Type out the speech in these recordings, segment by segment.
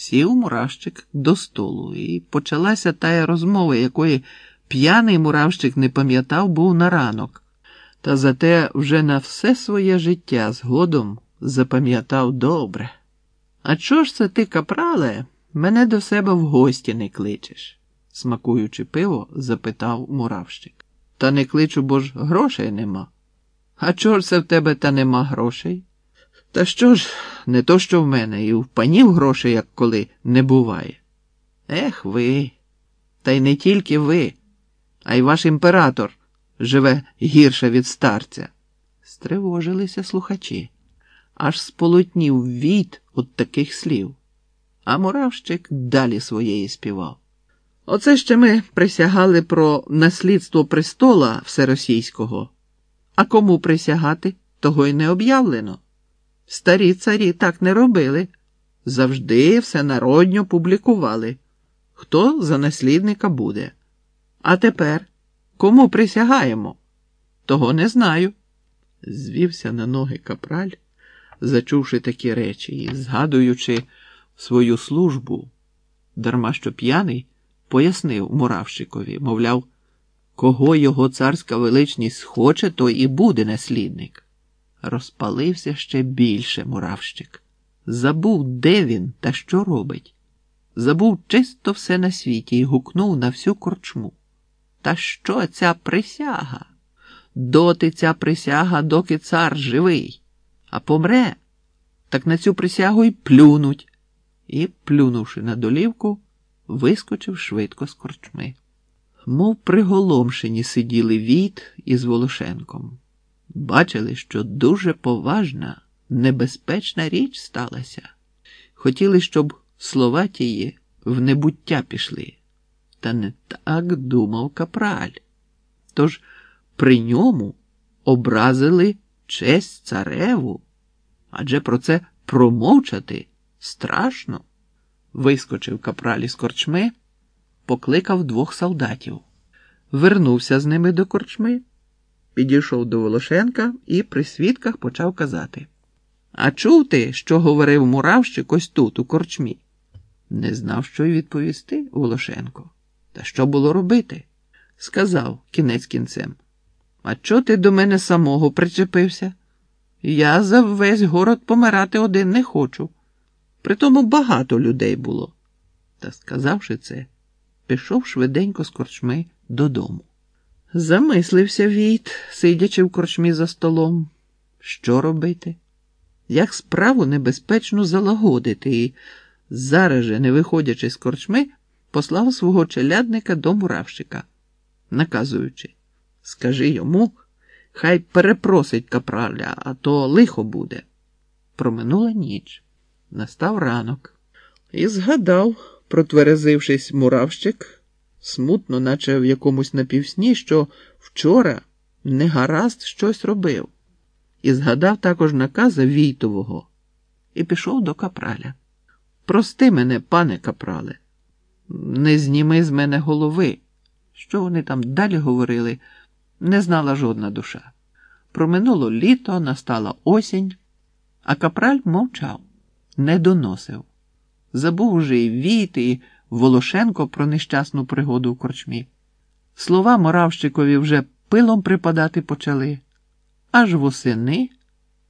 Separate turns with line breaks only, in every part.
Сів муравщик до столу, і почалася тая розмова, якої п'яний муравщик не пам'ятав був на ранок, та зате вже на все своє життя згодом запам'ятав добре. А чого ж це ти, капрале, мене до себе в гості не кличеш? смакуючи пиво, запитав муравщик. Та не кличу, бо ж грошей нема. А чого ж це в тебе та нема грошей? Та що ж, не то, що в мене, і в панів грошей, як коли, не буває. Ех ви, та й не тільки ви, а й ваш імператор живе гірше від старця. Стривожилися слухачі, аж сполотнів від от таких слів. А муравщик далі своєї співав. Оце ще ми присягали про наслідство престола всеросійського. А кому присягати, того й не об'явлено. Старі царі так не робили. Завжди всенародньо публікували, хто за наслідника буде. А тепер кому присягаємо? Того не знаю. Звівся на ноги капраль, зачувши такі речі і згадуючи свою службу, дарма що п'яний, пояснив Муравщикові, мовляв, кого його царська величність хоче, той і буде наслідник. Розпалився ще більше муравщик. Забув, де він та що робить. Забув чисто все на світі і гукнув на всю корчму. Та що ця присяга? Доти ця присяга, доки цар живий, а помре, так на цю присягу й плюнуть. І, плюнувши на долівку, вискочив швидко з корчми. Мов приголомшені сиділи Війт із Волошенком. Бачили, що дуже поважна, небезпечна річ сталася. Хотіли, щоб слова тії в небуття пішли. Та не так думав капраль. Тож при ньому образили честь цареву, адже про це промовчати страшно. Вискочив капраль із корчми, покликав двох солдатів, вернувся з ними до корчми, підійшов до Волошенка і при свідках почав казати. А чув ти, що говорив муравщик ось тут, у корчмі? Не знав, що й відповісти, Волошенко. Та що було робити? Сказав кінець кінцем. А чого ти до мене самого причепився? Я за весь город помирати один не хочу. Притому багато людей було. Та, сказавши це, пішов швиденько з корчми додому. Замислився Війт, сидячи в корчмі за столом. Що робити? Як справу небезпечно залагодити і, зараз же, не виходячи з корчми, послав свого челядника до муравщика, наказуючи Скажи йому, хай перепросить капраля, а то лихо буде. Проминула ніч. Настав ранок і згадав, протверезившись муравщик, смутно, наче в якомусь напівсні, що вчора негаразд щось робив, і згадав також наказа Війтового і пішов до капраля. Прости мене, пане капрале, не зніми з мене голови. Що вони там далі говорили, не знала жодна душа. Проминуло літо, настала осінь, а капраль мовчав не доносив. Забув уже і Віт, і Волошенко про нещасну пригоду в корчмі. Слова Моравщикові вже пилом припадати почали. Аж восени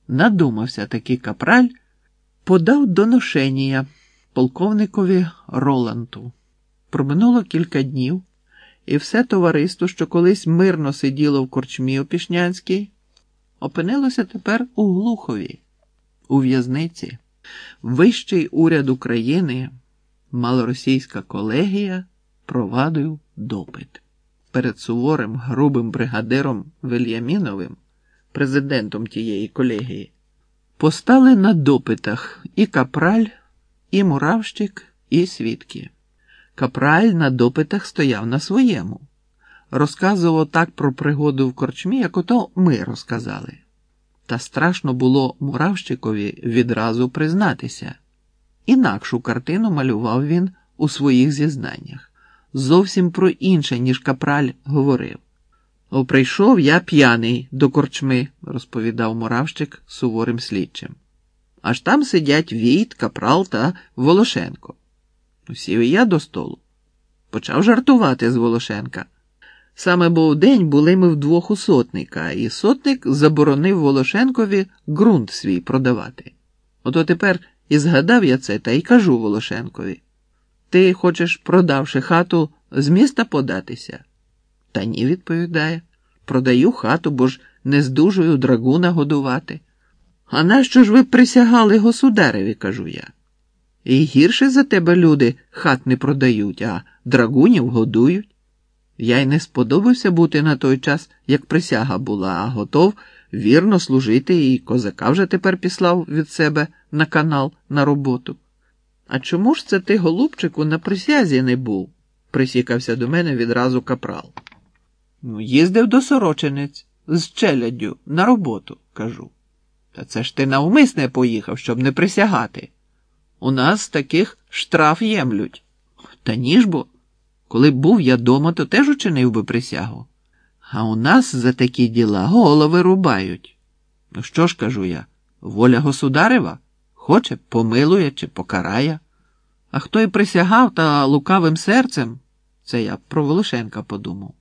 надумався такий капраль, подав доношення полковникові Роланту. Проминуло кілька днів, і все товариство, що колись мирно сиділо в корчмі Опішнянській, опинилося тепер у Глухові, у в'язниці. Вищий уряд України, малоросійська колегія провадив допит. Перед суворим грубим бригадиром Вельяміновим, президентом тієї колегії, постали на допитах і капраль, і муравщик, і свідки. Капраль на допитах стояв на своєму, розказував так про пригоду в корчмі, як ото ми розказали. Та страшно було Муравщикові відразу признатися. Інакшу картину малював він у своїх зізнаннях. Зовсім про інше, ніж капраль говорив. О, прийшов я п'яний до корчми, розповідав Муравщик суворим слідчим. Аж там сидять Війт, Капрал та Волошенко. Сів і я до столу. Почав жартувати з Волошенка. Саме був день були ми вдвох у сотника, і сотник заборонив Волошенкові ґрунт свій продавати. Ото тепер і згадав я це та й кажу Волошенкові. Ти хочеш, продавши хату, з міста податися? Та ні, відповідає. Продаю хату, бо ж не здужую драгуна годувати. А нащо ж ви присягали государеві, кажу я. І гірше за тебе люди хат не продають, а драгунів годують. Я й не сподобався бути на той час, як присяга була, а готов вірно служити, і козака вже тепер післав від себе на канал на роботу. А чому ж це ти, голубчику, на присязі не був? присікався до мене відразу капрал. Ну, їздив до сорочинець з челяддю на роботу, кажу. Та це ж ти навмисне поїхав, щоб не присягати. У нас таких штраф ємлють. Та ніж бо, коли б був я дома, то теж учинив би присягу. А у нас за такі діла голови рубають. Ну що ж кажу я, воля государева? Хоче, помилує чи покарає. А хто й присягав та лукавим серцем, це я про Волошенка подумав.